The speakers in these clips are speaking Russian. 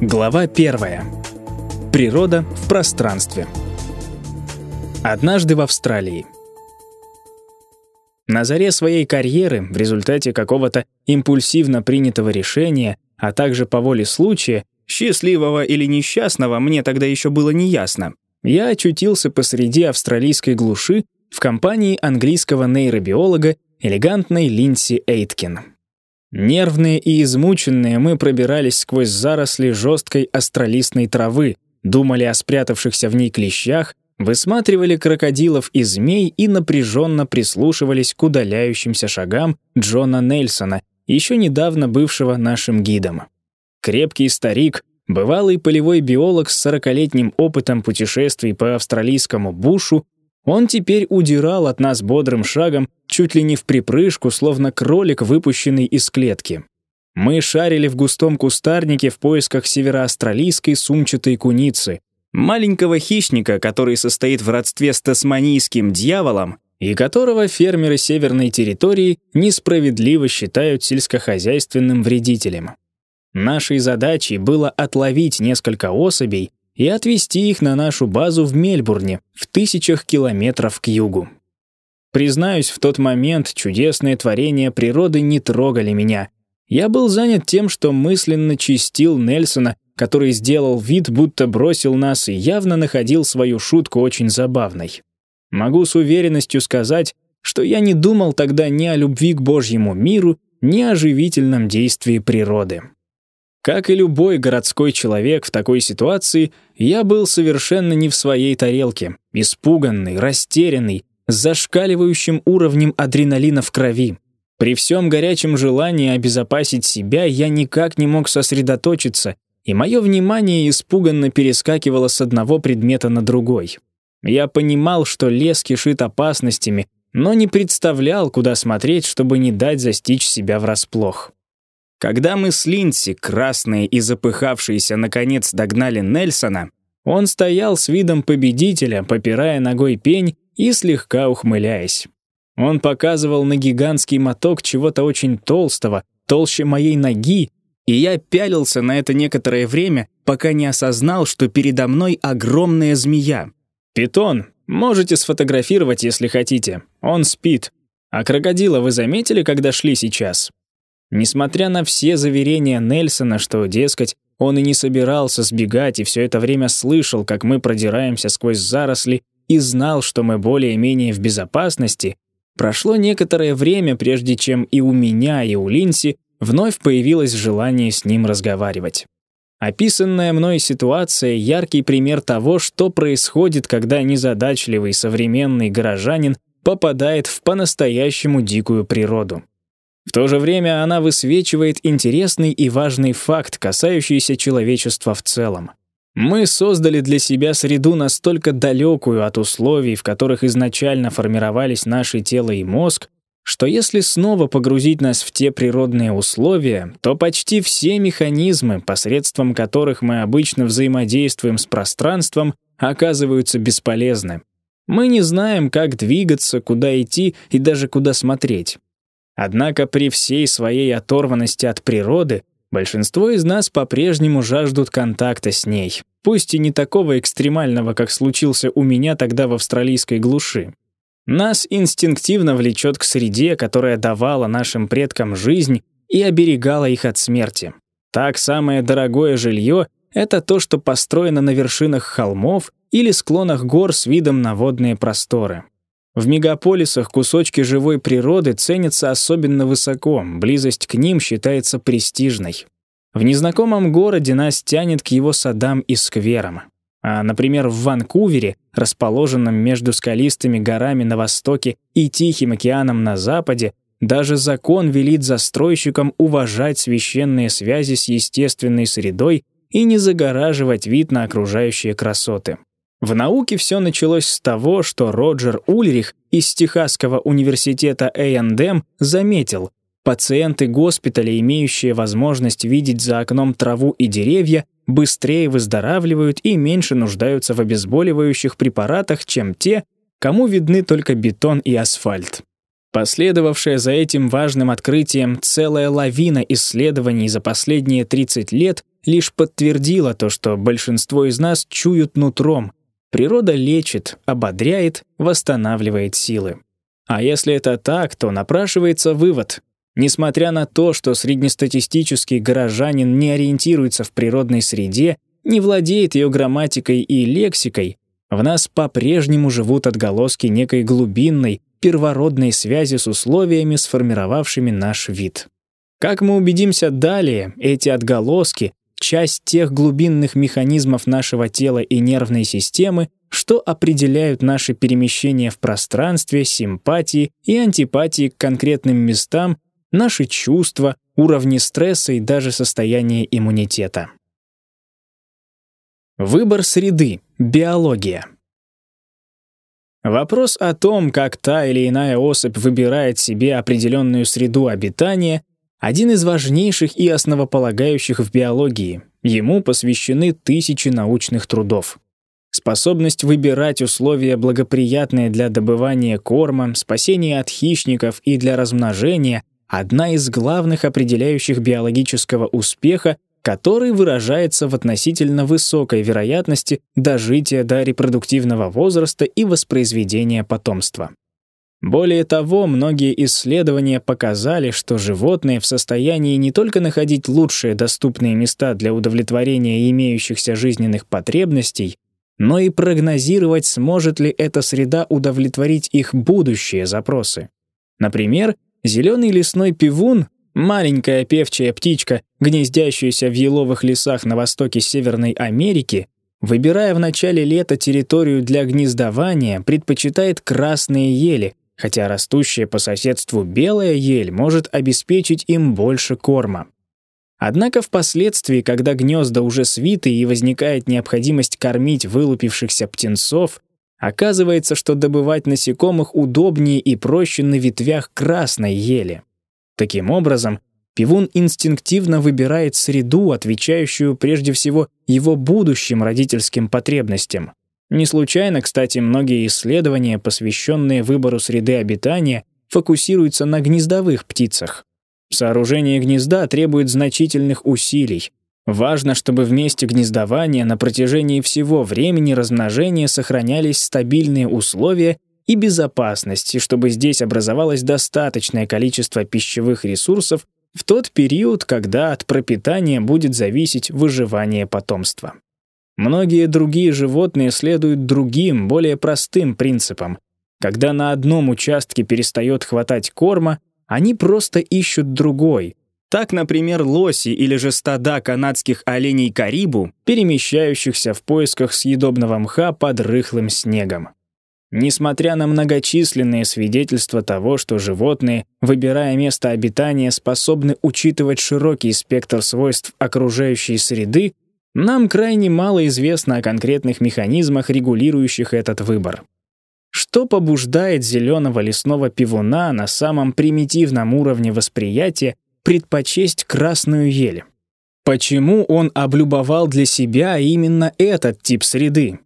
Глава 1. Природа в пространстве. Однажды в Австралии. На заре своей карьеры, в результате какого-то импульсивно принятого решения, а также по воле случая, счастливого или несчастного, мне тогда еще было неясно, я очутился посреди австралийской глуши в компании английского нейробиолога элегантной Линдси Эйткин. Нервные и измученные мы пробирались сквозь заросли жесткой астролистной травы, думали о спрятавшихся в ней клещах, высматривали крокодилов и змей и напряженно прислушивались к удаляющимся шагам Джона Нельсона, еще недавно бывшего нашим гидом. Крепкий старик, бывалый полевой биолог с сорокалетним опытом путешествий по австралийскому бушу, он теперь удирал от нас бодрым шагом, чуть ли не в припрыжку, словно кролик, выпущенный из клетки. Мы шарили в густом кустарнике в поисках североавстралийской сумчатой куницы, маленького хищника, который состоит в родстве с тасманийским дьяволом и которого фермеры северной территории несправедливо считают сельскохозяйственным вредителем. Нашей задачей было отловить несколько особей и отвезти их на нашу базу в Мельбурне, в тысячах километров к югу. Признаюсь, в тот момент чудесные творения природы не трогали меня. Я был занят тем, что мысленно чистил Нельсона, который сделал вид, будто бросил нас и явно находил свою шутку очень забавной. Могу с уверенностью сказать, что я не думал тогда ни о любви к Божьему миру, ни о живительном действии природы. Как и любой городской человек в такой ситуации, я был совершенно не в своей тарелке, испуганный, растерянный, с зашкаливающим уровнем адреналина в крови. При всем горячем желании обезопасить себя я никак не мог сосредоточиться, и мое внимание испуганно перескакивало с одного предмета на другой. Я понимал, что лес кишит опасностями, но не представлял, куда смотреть, чтобы не дать застичь себя врасплох. Когда мы с Линдси, красные и запыхавшиеся, наконец догнали Нельсона, он стоял с видом победителя, попирая ногой пень и слегка ухмыляясь. Он показывал на гигантский моток чего-то очень толстого, толще моей ноги, и я пялился на это некоторое время, пока не осознал, что передо мной огромная змея. «Питон, можете сфотографировать, если хотите. Он спит. А крокодила вы заметили, когда шли сейчас?» Несмотря на все заверения Нельсона, что, дескать, он и не собирался сбегать и все это время слышал, как мы продираемся сквозь заросли и знал, что мы более-менее в безопасности, прошло некоторое время, прежде чем и у меня, и у Линси вновь появилось желание с ним разговаривать. Описанная мной ситуация — яркий пример того, что происходит, когда незадачливый современный горожанин попадает в по-настоящему дикую природу. В то же время она высвечивает интересный и важный факт, касающийся человечества в целом. Мы создали для себя среду настолько далекую от условий, в которых изначально формировались наши тело и мозг, что если снова погрузить нас в те природные условия, то почти все механизмы, посредством которых мы обычно взаимодействуем с пространством, оказываются бесполезны. Мы не знаем, как двигаться, куда идти и даже куда смотреть. Однако при всей своей оторванности от природы большинство из нас по-прежнему жаждут контакта с ней, пусть и не такого экстремального, как случился у меня тогда в австралийской глуши. Нас инстинктивно влечет к среде, которая давала нашим предкам жизнь и оберегала их от смерти. Так самое дорогое жилье — это то, что построено на вершинах холмов или склонах гор с видом на водные просторы. В мегаполисах кусочки живой природы ценятся особенно высоко, близость к ним считается престижной. В незнакомом городе нас тянет к его садам и скверам. А, например, в Ванкувере, расположенном между скалистыми горами на востоке и Тихим океаном на западе, даже закон велит застройщикам уважать священные связи с естественной средой и не загораживать вид на окружающие красоты. В науке все началось с того, что Роджер Ульрих из Техасского университета A&M заметил, пациенты госпиталя, имеющие возможность видеть за окном траву и деревья, быстрее выздоравливают и меньше нуждаются в обезболивающих препаратах, чем те, кому видны только бетон и асфальт. Последовавшая за этим важным открытием целая лавина исследований за последние 30 лет лишь подтвердила то, что большинство из нас чуют нутром. Природа лечит, ободряет, восстанавливает силы. А если это так, то напрашивается вывод. Несмотря на то, что среднестатистический горожанин не ориентируется в природной среде, не владеет ее грамматикой и лексикой, в нас по-прежнему живут отголоски некой глубинной, первородной связи с условиями, сформировавшими наш вид. Как мы убедимся далее, эти отголоски — часть тех глубинных механизмов нашего тела и нервной системы, что определяют наши перемещения в пространстве, симпатии и антипатии к конкретным местам, наши чувства, уровни стресса и даже состояние иммунитета. Выбор среды. Биология. Вопрос о том, как та или иная особь выбирает себе определенную среду обитания, один из важнейших и основополагающих в биологии. Ему посвящены тысячи научных трудов. Способность выбирать условия, благоприятные для добывания корма, спасения от хищников и для размножения — одна из главных определяющих биологического успеха, который выражается в относительно высокой вероятности дожития до репродуктивного возраста и воспроизведения потомства. Более того, многие исследования показали, что животные в состоянии не только находить лучшие доступные места для удовлетворения имеющихся жизненных потребностей, но и прогнозировать, сможет ли эта среда удовлетворить их будущие запросы. Например, зеленый лесной пивун, маленькая певчая птичка, гнездящаяся в еловых лесах на востоке Северной Америки, выбирая в начале лета территорию для гнездования, предпочитает красные ели, хотя растущая по соседству белая ель может обеспечить им больше корма. Однако впоследствии, когда гнезда уже свиты и возникает необходимость кормить вылупившихся птенцов, оказывается, что добывать насекомых удобнее и проще на ветвях красной ели. Таким образом, пивун инстинктивно выбирает среду, отвечающую прежде всего его будущим родительским потребностям. Не случайно, кстати, многие исследования, посвященные выбору среды обитания, фокусируются на гнездовых птицах. Сооружение гнезда требует значительных усилий. Важно, чтобы в месте гнездования на протяжении всего времени размножения сохранялись стабильные условия и безопасность, и чтобы здесь образовалось достаточное количество пищевых ресурсов в тот период, когда от пропитания будет зависеть выживание потомства. Многие другие животные следуют другим, более простым принципам. Когда на одном участке перестает хватать корма, они просто ищут другой. Так, например, лоси или же стада канадских оленей карибу, перемещающихся в поисках съедобного мха под рыхлым снегом. Несмотря на многочисленные свидетельства того, что животные, выбирая место обитания, способны учитывать широкий спектр свойств окружающей среды, нам крайне мало известно о конкретных механизмах, регулирующих этот выбор. Что побуждает зеленого лесного пивуна на самом примитивном уровне восприятия предпочесть красную ель? Почему он облюбовал для себя именно этот тип среды?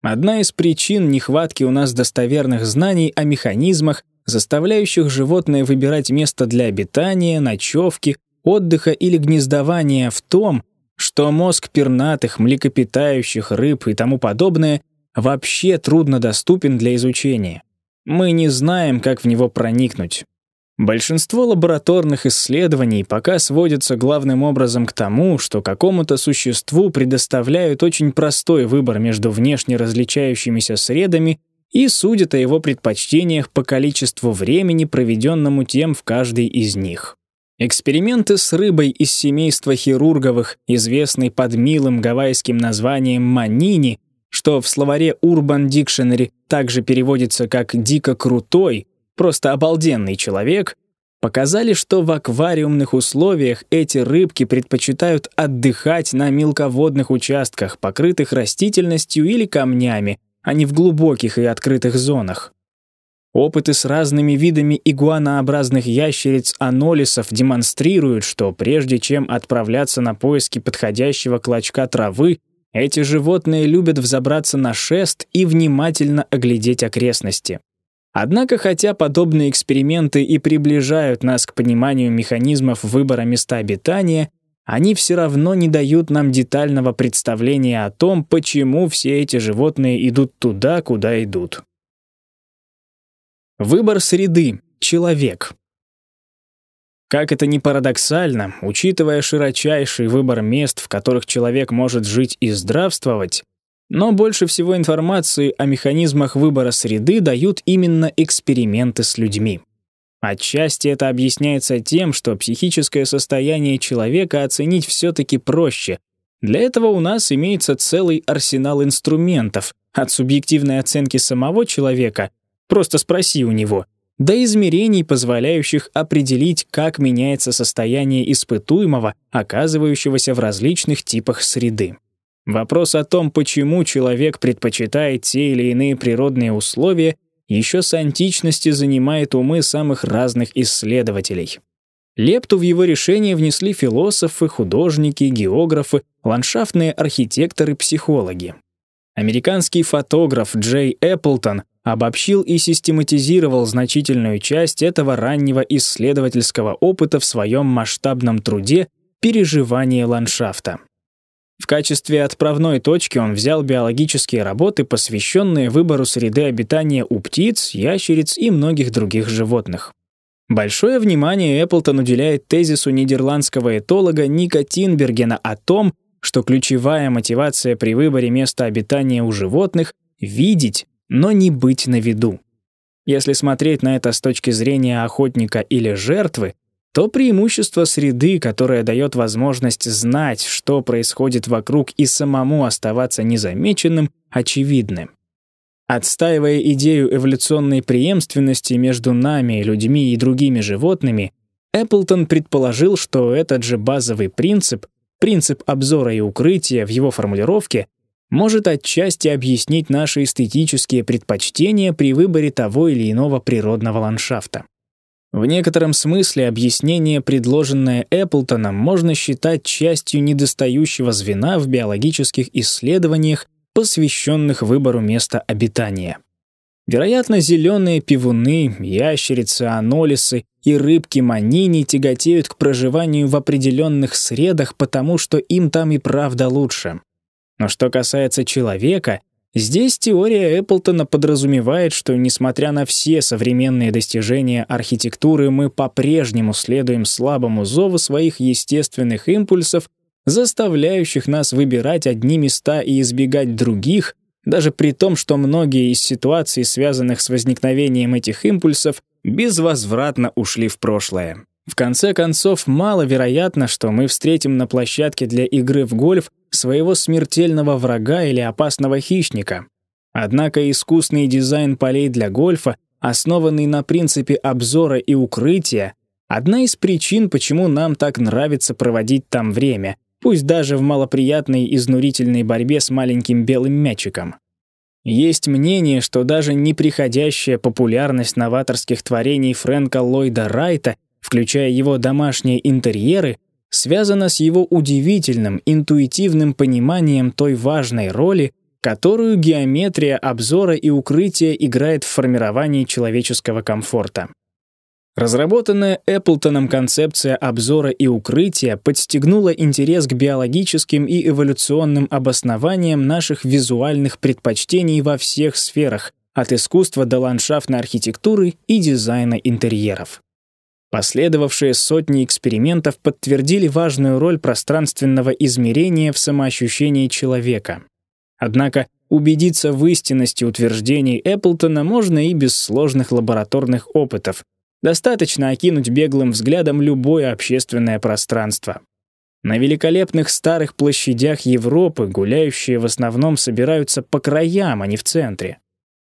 Одна из причин нехватки у нас достоверных знаний о механизмах, заставляющих животное выбирать место для обитания, ночевки, отдыха или гнездования в том, что мозг пернатых, млекопитающих, рыб и тому подобное вообще труднодоступен для изучения. Мы не знаем, как в него проникнуть. Большинство лабораторных исследований пока сводятся главным образом к тому, что какому-то существу предоставляют очень простой выбор между внешне различающимися средами и судят о его предпочтениях по количеству времени, проведенному тем в каждой из них. Эксперименты с рыбой из семейства хирурговых, известной под милым гавайским названием манини, что в словаре Urban Dictionary также переводится как «дико крутой», просто обалденный человек, показали, что в аквариумных условиях эти рыбки предпочитают отдыхать на мелководных участках, покрытых растительностью или камнями, а не в глубоких и открытых зонах. Опыты с разными видами игуанообразных ящериц-анолисов демонстрируют, что прежде чем отправляться на поиски подходящего клочка травы, эти животные любят взобраться на шест и внимательно оглядеть окрестности. Однако, хотя подобные эксперименты и приближают нас к пониманию механизмов выбора места обитания, они все равно не дают нам детального представления о том, почему все эти животные идут туда, куда идут. Выбор среды. Человек. Как это ни парадоксально, учитывая широчайший выбор мест, в которых человек может жить и здравствовать, но больше всего информации о механизмах выбора среды дают именно эксперименты с людьми. Отчасти это объясняется тем, что психическое состояние человека оценить все-таки проще. Для этого у нас имеется целый арсенал инструментов, от субъективной оценки самого человека, просто спроси у него — до измерений, позволяющих определить, как меняется состояние испытуемого, оказывающегося в различных типах среды. Вопрос о том, почему человек предпочитает те или иные природные условия, еще с античности занимает умы самых разных исследователей. Лепту в его решение внесли философы, художники, географы, ландшафтные архитекторы, психологи. Американский фотограф Джей Эпплтон обобщил и систематизировал значительную часть этого раннего исследовательского опыта в своем масштабном труде «Переживание ландшафта». В качестве отправной точки он взял биологические работы, посвященные выбору среды обитания у птиц, ящериц и многих других животных. Большое внимание Эпплтон уделяет тезису нидерландского этолога Ника Тинбергена о том, что ключевая мотивация при выборе места обитания у животных — видеть, но не быть на виду. Если смотреть на это с точки зрения охотника или жертвы, то преимущество среды, которая дает возможность знать, что происходит вокруг и самому оставаться незамеченным, очевидны. Отстаивая идею эволюционной преемственности между нами, людьми и другими животными, Эпплтон предположил, что этот же базовый принцип, принцип обзора и укрытия в его формулировке, может отчасти объяснить наши эстетические предпочтения при выборе того или иного природного ландшафта. В некотором смысле объяснение, предложенное Эпплтоном, можно считать частью недостающего звена в биологических исследованиях, посвященных выбору места обитания. Вероятно, зеленые пивуны, ящерицы, анолисы и рыбки манини тяготеют к проживанию в определенных средах, потому что им там и правда лучше. Но что касается человека, здесь теория Эпплтона подразумевает, что, несмотря на все современные достижения архитектуры, мы по-прежнему следуем слабому зову своих естественных импульсов, заставляющих нас выбирать одни места и избегать других, даже при том, что многие из ситуаций, связанных с возникновением этих импульсов, безвозвратно ушли в прошлое. В конце концов, маловероятно, что мы встретим на площадке для игры в гольф своего смертельного врага или опасного хищника. Однако искусный дизайн полей для гольфа, основанный на принципе обзора и укрытия, одна из причин, почему нам так нравится проводить там время, пусть даже в малоприятной изнурительной борьбе с маленьким белым мячиком. Есть мнение, что даже неприходящая популярность новаторских творений Фрэнка Ллойда Райта, включая его домашние интерьеры, связано с его удивительным интуитивным пониманием той важной роли, которую геометрия обзора и укрытия играет в формировании человеческого комфорта. Разработанная Эпплтоном концепция обзора и укрытия подстегнула интерес к биологическим и эволюционным обоснованиям наших визуальных предпочтений во всех сферах, от искусства до ландшафтной архитектуры и дизайна интерьеров. Последовавшие сотни экспериментов подтвердили важную роль пространственного измерения в самоощущении человека. Однако убедиться в истинности утверждений Эпплтона можно и без сложных лабораторных опытов. Достаточно окинуть беглым взглядом любое общественное пространство. На великолепных старых площадях Европы гуляющие в основном собираются по краям, а не в центре.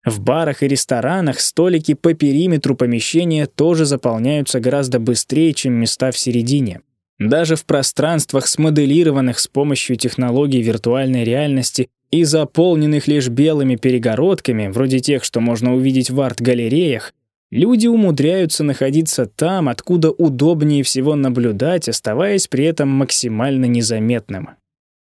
В барах и ресторанах столики по периметру помещения тоже заполняются гораздо быстрее, чем места в середине. Даже в пространствах, смоделированных с помощью технологий виртуальной реальности и заполненных лишь белыми перегородками, вроде тех, что можно увидеть в арт-галереях, люди умудряются находиться там, откуда удобнее всего наблюдать, оставаясь при этом максимально незаметным.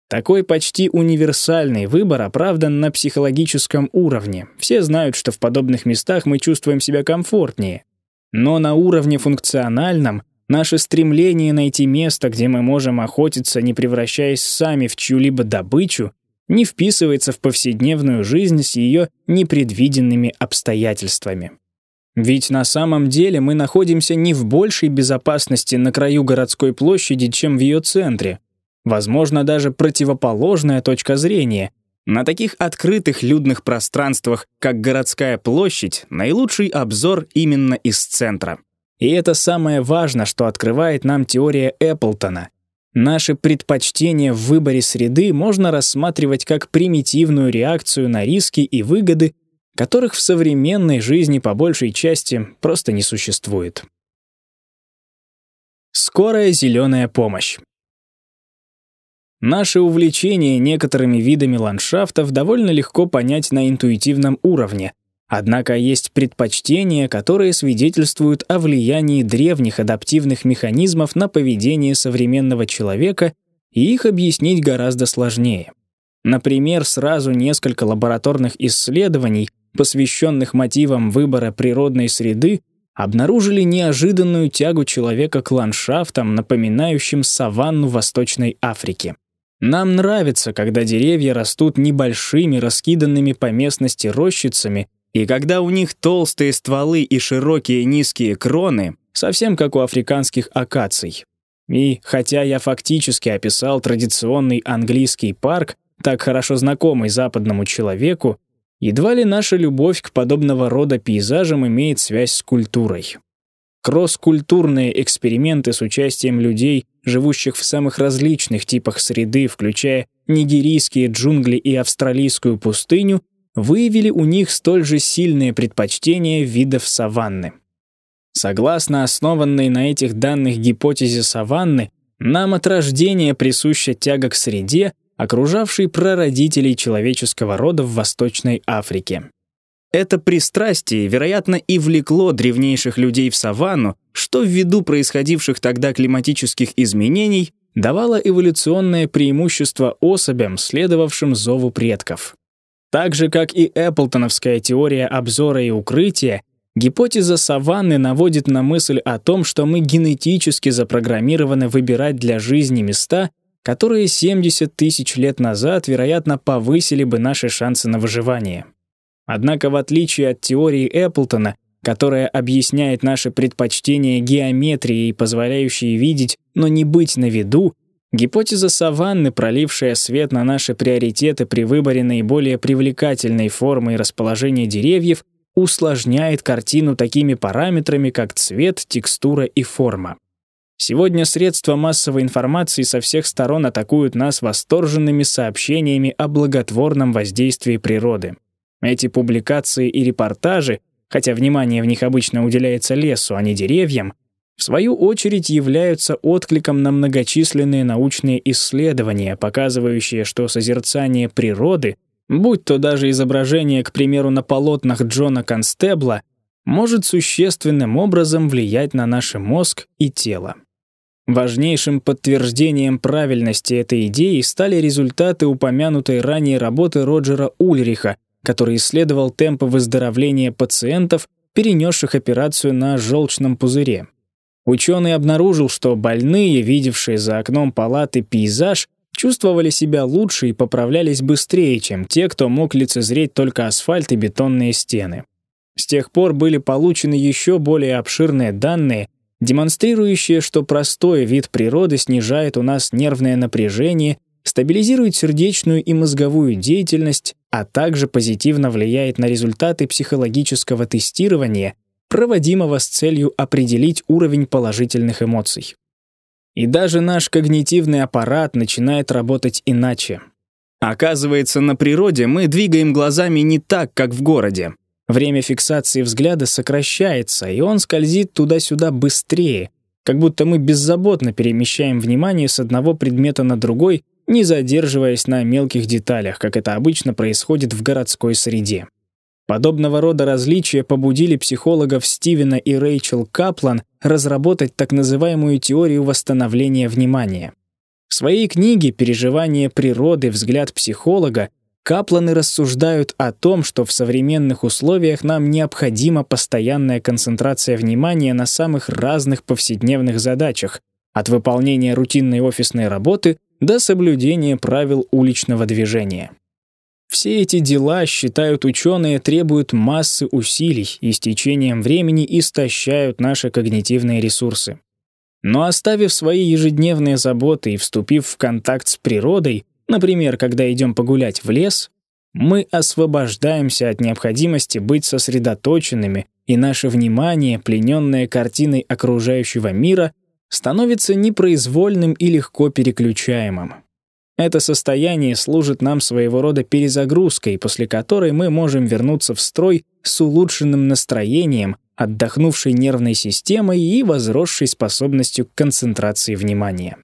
Такой почти универсальный выбор оправдан на психологическом уровне. Все знают, что в подобных местах мы чувствуем себя комфортнее. Но на уровне функциональном Наше стремление найти место, где мы можем охотиться, не превращаясь сами в чью-либо добычу, не вписывается в повседневную жизнь с ее непредвиденными обстоятельствами. Ведь на самом деле мы находимся не в большей безопасности на краю городской площади, чем в ее центре. Возможно, даже противоположная точка зрения. На таких открытых людных пространствах, как городская площадь, наилучший обзор именно из центра. И это самое важное, что открывает нам теория Эпплтона. Наши предпочтения в выборе среды можно рассматривать как примитивную реакцию на риски и выгоды, которых в современной жизни по большей части просто не существует. Скорая зеленая помощь. Наше увлечение некоторыми видами ландшафтов довольно легко понять на интуитивном уровне, однако есть предпочтения, которые свидетельствуют о влиянии древних адаптивных механизмов на поведение современного человека, и их объяснить гораздо сложнее. Например, сразу несколько лабораторных исследований посвященных мотивам выбора природной среды, обнаружили неожиданную тягу человека к ландшафтам, напоминающим саванну Восточной Африки. Нам нравится, когда деревья растут небольшими, раскиданными по местности рощицами, и когда у них толстые стволы и широкие низкие кроны, совсем как у африканских акаций. И хотя я фактически описал традиционный английский парк, так хорошо знакомый западному человеку, Едва ли наша любовь к подобного рода пейзажам имеет связь с культурой. Кросс-культурные эксперименты с участием людей, живущих в самых различных типах среды, включая нигерийские джунгли и австралийскую пустыню, выявили у них столь же сильные предпочтения видов саванны. Согласно основанной на этих данных гипотезе саванны, нам от рождения присуща тяга к среде, окружавший прародителей человеческого рода в Восточной Африке. Это пристрастие, вероятно, и влекло древнейших людей в саванну, что ввиду происходивших тогда климатических изменений давало эволюционное преимущество особям, следовавшим зову предков. Так же, как и Эпплтоновская теория обзора и укрытия, гипотеза саванны наводит на мысль о том, что мы генетически запрограммированы выбирать для жизни места, которые 70 тысяч лет назад, вероятно, повысили бы наши шансы на выживание. Однако, в отличие от теории Эпплтона, которая объясняет наши предпочтения геометрией, позволяющей видеть, но не быть на виду, гипотеза саванны, пролившая свет на наши приоритеты при выборе наиболее привлекательной формы и расположения деревьев, усложняет картину такими параметрами, как цвет, текстура и форма. Сегодня средства массовой информации со всех сторон атакуют нас восторженными сообщениями о благотворном воздействии природы. Эти публикации и репортажи, хотя внимание в них обычно уделяется лесу, а не деревьям, в свою очередь являются откликом на многочисленные научные исследования, показывающие, что созерцание природы, будь то даже изображение, к примеру, на полотнах Джона Констебла, может существенным образом влиять на наш мозг и тело. Важнейшим подтверждением правильности этой идеи стали результаты упомянутой ранее работы Роджера Ульриха, который исследовал темпы выздоровления пациентов, перенесших операцию на желчном пузыре. Ученый обнаружил, что больные, видевшие за окном палаты пейзаж, чувствовали себя лучше и поправлялись быстрее, чем те, кто мог лицезреть только асфальт и бетонные стены. С тех пор были получены еще более обширные данные демонстрирующее, что простой вид природы снижает у нас нервное напряжение, стабилизирует сердечную и мозговую деятельность, а также позитивно влияет на результаты психологического тестирования, проводимого с целью определить уровень положительных эмоций. И даже наш когнитивный аппарат начинает работать иначе. Оказывается, на природе мы двигаем глазами не так, как в городе. Время фиксации взгляда сокращается, и он скользит туда-сюда быстрее, как будто мы беззаботно перемещаем внимание с одного предмета на другой, не задерживаясь на мелких деталях, как это обычно происходит в городской среде. Подобного рода различия побудили психологов Стивена и Рэйчел Каплан разработать так называемую теорию восстановления внимания. В своей книге «Переживание природы. Взгляд психолога» Капланы рассуждают о том, что в современных условиях нам необходима постоянная концентрация внимания на самых разных повседневных задачах, от выполнения рутинной офисной работы до соблюдения правил уличного движения. Все эти дела, считают ученые, требуют массы усилий и с течением времени истощают наши когнитивные ресурсы. Но оставив свои ежедневные заботы и вступив в контакт с природой, например, когда идем погулять в лес, мы освобождаемся от необходимости быть сосредоточенными, и наше внимание, плененное картиной окружающего мира, становится непроизвольным и легко переключаемым. Это состояние служит нам своего рода перезагрузкой, после которой мы можем вернуться в строй с улучшенным настроением, отдохнувшей нервной системой и возросшей способностью к концентрации внимания.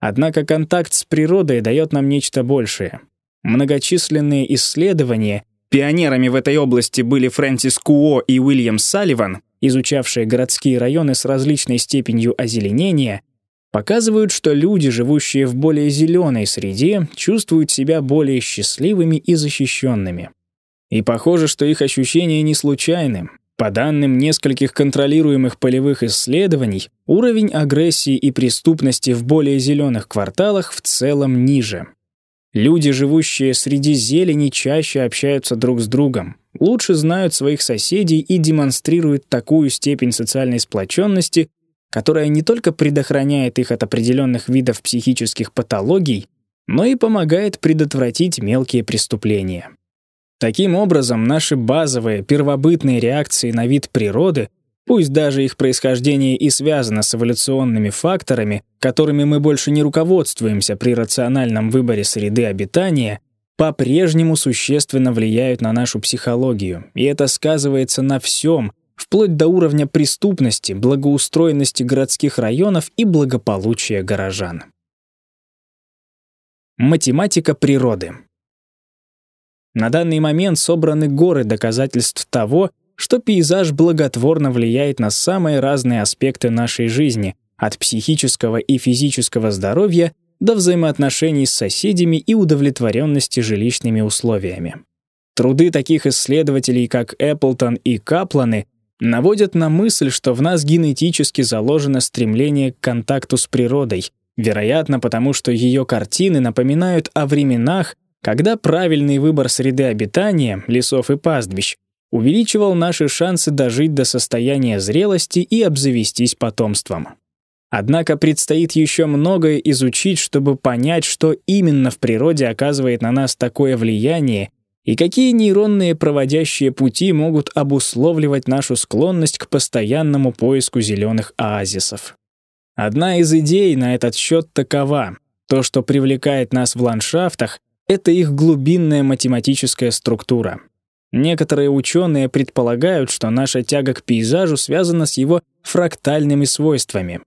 Однако контакт с природой дает нам нечто большее. Многочисленные исследования, пионерами в этой области были Фрэнсис Куо и Уильям Салливан, изучавшие городские районы с различной степенью озеленения, показывают, что люди, живущие в более зеленой среде, чувствуют себя более счастливыми и защищенными. И похоже, что их ощущения не случайны. По данным нескольких контролируемых полевых исследований, уровень агрессии и преступности в более зеленых кварталах в целом ниже. Люди, живущие среди зелени, чаще общаются друг с другом, лучше знают своих соседей и демонстрируют такую степень социальной сплоченности, которая не только предохраняет их от определенных видов психических патологий, но и помогает предотвратить мелкие преступления. Таким образом, наши базовые, первобытные реакции на вид природы, пусть даже их происхождение и связано с эволюционными факторами, которыми мы больше не руководствуемся при рациональном выборе среды обитания, по-прежнему существенно влияют на нашу психологию, и это сказывается на всем, вплоть до уровня преступности, благоустроенности городских районов и благополучия горожан. Математика природы. На данный момент собраны горы доказательств того, что пейзаж благотворно влияет на самые разные аспекты нашей жизни, от психического и физического здоровья до взаимоотношений с соседями и удовлетворенности жилищными условиями. Труды таких исследователей, как Эпплтон и Капланы, наводят на мысль, что в нас генетически заложено стремление к контакту с природой, вероятно, потому что ее картины напоминают о временах, когда правильный выбор среды обитания, лесов и пастбищ, увеличивал наши шансы дожить до состояния зрелости и обзавестись потомством. Однако предстоит еще многое изучить, чтобы понять, что именно в природе оказывает на нас такое влияние и какие нейронные проводящие пути могут обусловливать нашу склонность к постоянному поиску зеленых оазисов. Одна из идей на этот счет такова. То, что привлекает нас в ландшафтах, это их глубинная математическая структура. Некоторые ученые предполагают, что наша тяга к пейзажу связана с его фрактальными свойствами.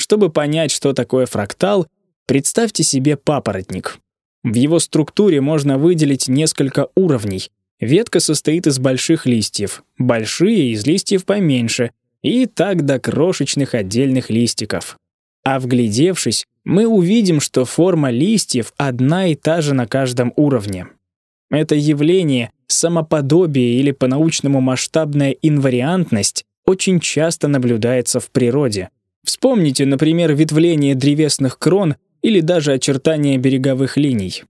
Чтобы понять, что такое фрактал, представьте себе папоротник. В его структуре можно выделить несколько уровней. Ветка состоит из больших листьев, большие из листьев поменьше, и так до крошечных отдельных листиков. А вглядевшись, мы увидим, что форма листьев одна и та же на каждом уровне. Это явление, самоподобие или по-научному масштабная инвариантность очень часто наблюдается в природе. Вспомните, например, ветвление древесных крон или даже очертания береговых линий.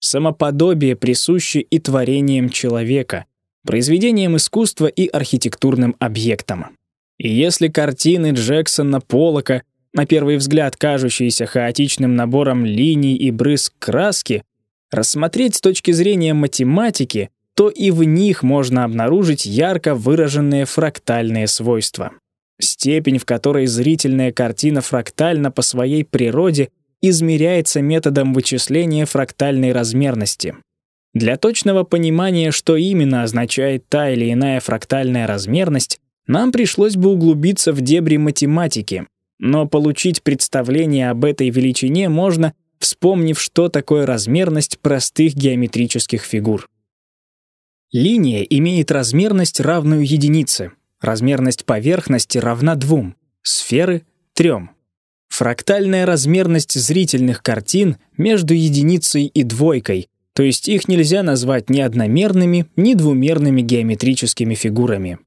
Самоподобие присуще и творениям человека, произведениям искусства и архитектурным объектам. И если картины Джексона Поллока, на первый взгляд кажущиеся хаотичным набором линий и брызг краски, рассмотреть с точки зрения математики, то и в них можно обнаружить ярко выраженные фрактальные свойства. Степень, в которой зрительная картина фрактальна по своей природе, измеряется методом вычисления фрактальной размерности. Для точного понимания, что именно означает та или иная фрактальная размерность, нам пришлось бы углубиться в дебри математики, но получить представление об этой величине можно, вспомнив, что такое размерность простых геометрических фигур. Линия имеет размерность, равную единице, размерность поверхности равна двум, сферы — трем. Фрактальная размерность зрительных картин между единицей и двойкой то есть их нельзя назвать ни одномерными, ни двумерными геометрическими фигурами.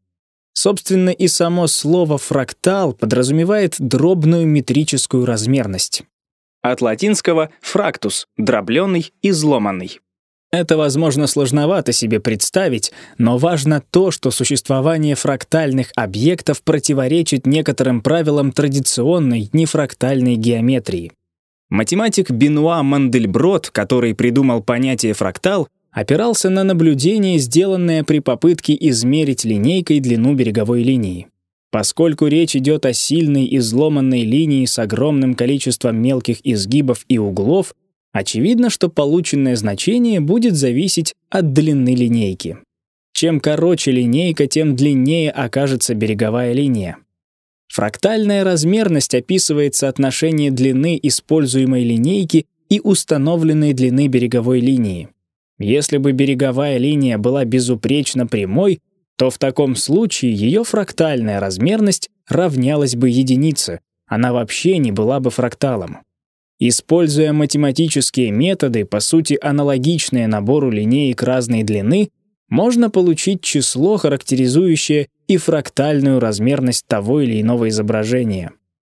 Собственно, и само слово «фрактал» подразумевает дробную метрическую размерность. От латинского «фрактус» — дробленый, изломанный. Это, возможно, сложновато себе представить, но важно то, что существование фрактальных объектов противоречит некоторым правилам традиционной нефрактальной геометрии. Математик Бенуа Мандельброд, который придумал понятие фрактал, опирался на наблюдение, сделанное при попытке измерить линейкой длину береговой линии. Поскольку речь идет о сильной изломанной линии с огромным количеством мелких изгибов и углов, очевидно, что полученное значение будет зависеть от длины линейки. Чем короче линейка, тем длиннее окажется береговая линия. Фрактальная размерность описывает соотношение длины используемой линейки и установленной длины береговой линии. Если бы береговая линия была безупречно прямой, то в таком случае ее фрактальная размерность равнялась бы единице, она вообще не была бы фракталом. Используя математические методы, по сути аналогичные набору линеек разной длины, можно получить число, характеризующее и фрактальную размерность того или иного изображения.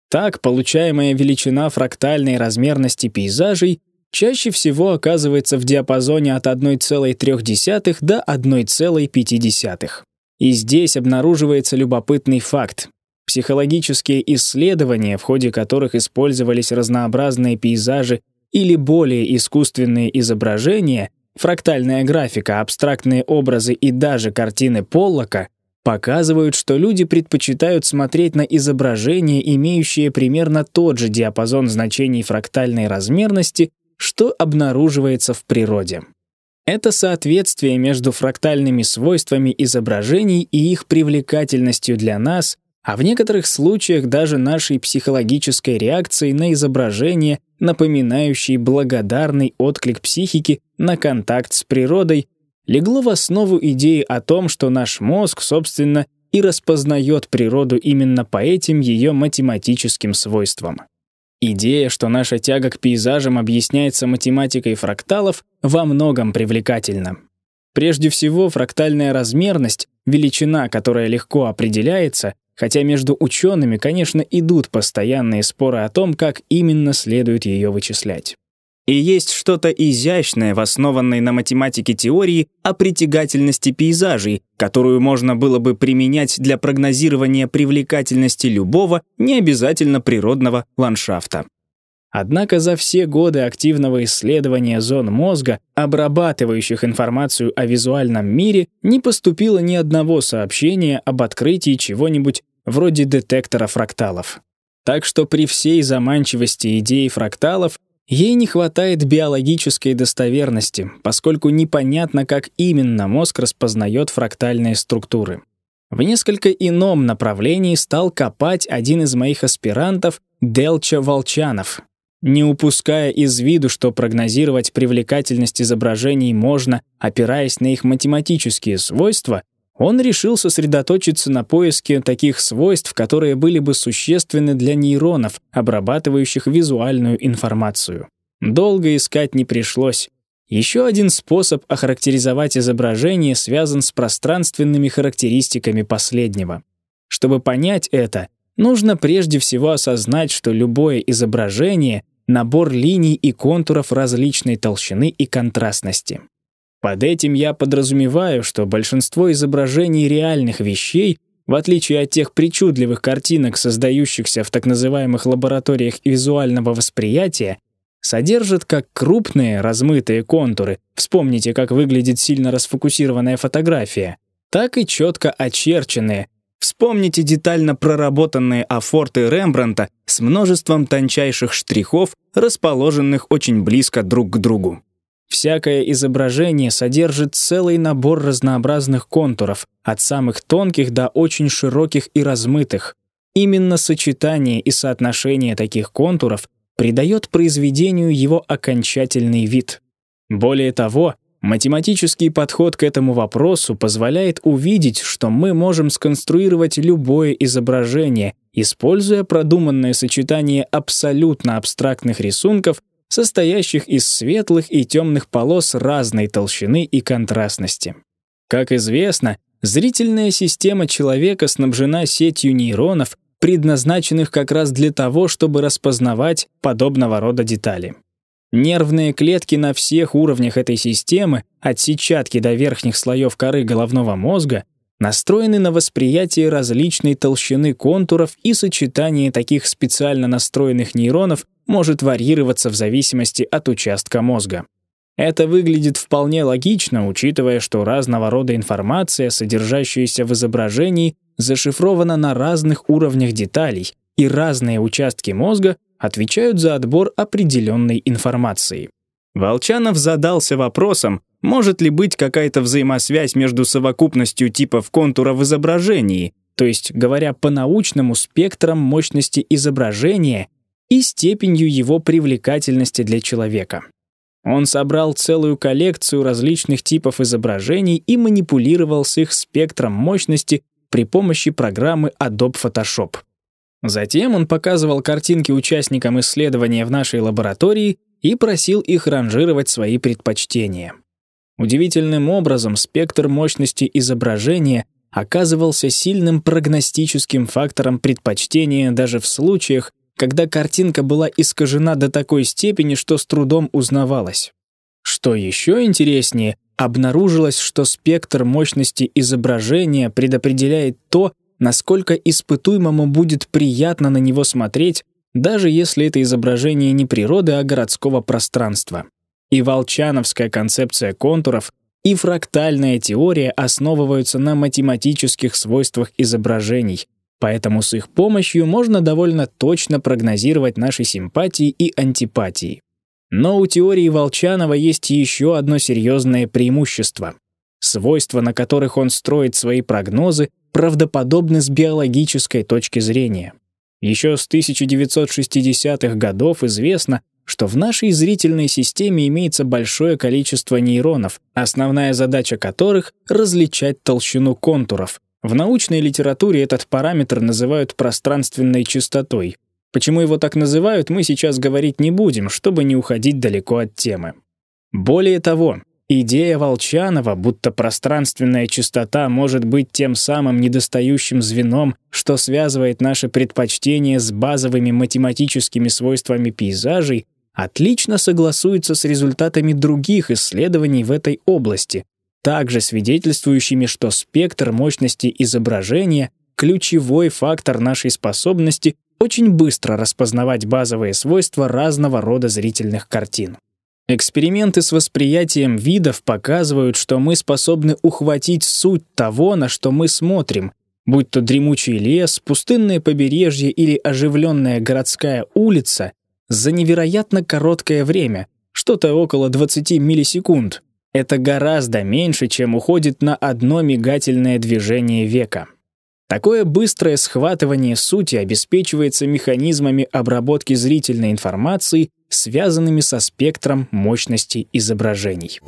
Так, получаемая величина фрактальной размерности пейзажей чаще всего оказывается в диапазоне от 1,3 до 1,5. И здесь обнаруживается любопытный факт. Психологические исследования, в ходе которых использовались разнообразные пейзажи или более искусственные изображения, фрактальная графика, абстрактные образы и даже картины Поллока показывают, что люди предпочитают смотреть на изображения, имеющие примерно тот же диапазон значений фрактальной размерности, что обнаруживается в природе. Это соответствие между фрактальными свойствами изображений и их привлекательностью для нас, а в некоторых случаях даже нашей психологической реакцией на изображение, напоминающие благодарный отклик психики на контакт с природой, легло в основу идеи о том, что наш мозг, собственно, и распознает природу именно по этим ее математическим свойствам. Идея, что наша тяга к пейзажам объясняется математикой фракталов, во многом привлекательна. Прежде всего, фрактальная размерность — величина, которая легко определяется, хотя между учеными, конечно, идут постоянные споры о том, как именно следует ее вычислять. И есть что-то изящное в основанной на математике теории о притягательности пейзажей, которую можно было бы применять для прогнозирования привлекательности любого, не обязательно природного ландшафта. Однако за все годы активного исследования зон мозга, обрабатывающих информацию о визуальном мире, не поступило ни одного сообщения об открытии чего-нибудь вроде детектора фракталов. Так что при всей заманчивости идеи фракталов Ей не хватает биологической достоверности, поскольку непонятно, как именно мозг распознает фрактальные структуры. В несколько ином направлении стал копать один из моих аспирантов Делча Волчанов. Не упуская из виду, что прогнозировать привлекательность изображений можно, опираясь на их математические свойства, он решил сосредоточиться на поиске таких свойств, которые были бы существенны для нейронов, обрабатывающих визуальную информацию. Долго искать не пришлось. Еще один способ охарактеризовать изображение связан с пространственными характеристиками последнего. Чтобы понять это, нужно прежде всего осознать, что любое изображение — набор линий и контуров различной толщины и контрастности. Под этим я подразумеваю, что большинство изображений реальных вещей, в отличие от тех причудливых картинок, создающихся в так называемых лабораториях визуального восприятия, содержат как крупные размытые контуры, вспомните, как выглядит сильно расфокусированная фотография, так и четко очерченные, Вспомните детально проработанные афорты Рембранта с множеством тончайших штрихов, расположенных очень близко друг к другу. Всякое изображение содержит целый набор разнообразных контуров, от самых тонких до очень широких и размытых. Именно сочетание и соотношение таких контуров придает произведению его окончательный вид. Более того, математический подход к этому вопросу позволяет увидеть, что мы можем сконструировать любое изображение, используя продуманное сочетание абсолютно абстрактных рисунков состоящих из светлых и темных полос разной толщины и контрастности. Как известно, зрительная система человека снабжена сетью нейронов, предназначенных как раз для того, чтобы распознавать подобного рода детали. Нервные клетки на всех уровнях этой системы, от сетчатки до верхних слоев коры головного мозга, настроены на восприятие различной толщины контуров и сочетание таких специально настроенных нейронов может варьироваться в зависимости от участка мозга. Это выглядит вполне логично, учитывая, что разного рода информация, содержащаяся в изображении, зашифрована на разных уровнях деталей, и разные участки мозга отвечают за отбор определенной информации. Волчанов задался вопросом, может ли быть какая-то взаимосвязь между совокупностью типов контура в изображении, то есть, говоря по-научному, спектром мощности изображения и степенью его привлекательности для человека. Он собрал целую коллекцию различных типов изображений и манипулировал с их спектром мощности при помощи программы Adobe Photoshop. Затем он показывал картинки участникам исследования в нашей лаборатории и просил их ранжировать свои предпочтения. Удивительным образом спектр мощности изображения оказывался сильным прогностическим фактором предпочтения даже в случаях, когда картинка была искажена до такой степени, что с трудом узнавалась. Что еще интереснее, обнаружилось, что спектр мощности изображения предопределяет то, насколько испытуемому будет приятно на него смотреть, даже если это изображение не природы, а городского пространства. И волчановская концепция контуров, и фрактальная теория основываются на математических свойствах изображений, поэтому с их помощью можно довольно точно прогнозировать наши симпатии и антипатии. Но у теории Волчанова есть еще одно серьезное преимущество. Свойства, на которых он строит свои прогнозы, правдоподобны с биологической точки зрения. Еще с 1960-х годов известно, что в нашей зрительной системе имеется большое количество нейронов, основная задача которых — различать толщину контуров. В научной литературе этот параметр называют пространственной частотой. Почему его так называют, мы сейчас говорить не будем, чтобы не уходить далеко от темы. Более того, Идея Волчанова, будто пространственная частота может быть тем самым недостающим звеном, что связывает наши предпочтения с базовыми математическими свойствами пейзажей, отлично согласуется с результатами других исследований в этой области, также свидетельствующими, что спектр мощности изображения — ключевой фактор нашей способности очень быстро распознавать базовые свойства разного рода зрительных картин. Эксперименты с восприятием видов показывают, что мы способны ухватить суть того, на что мы смотрим, будь то дремучий лес, пустынное побережье или оживленная городская улица, за невероятно короткое время, что-то около 20 миллисекунд. Это гораздо меньше, чем уходит на одно мигательное движение века. Такое быстрое схватывание сути обеспечивается механизмами обработки зрительной информации, связанными со спектром мощности изображений.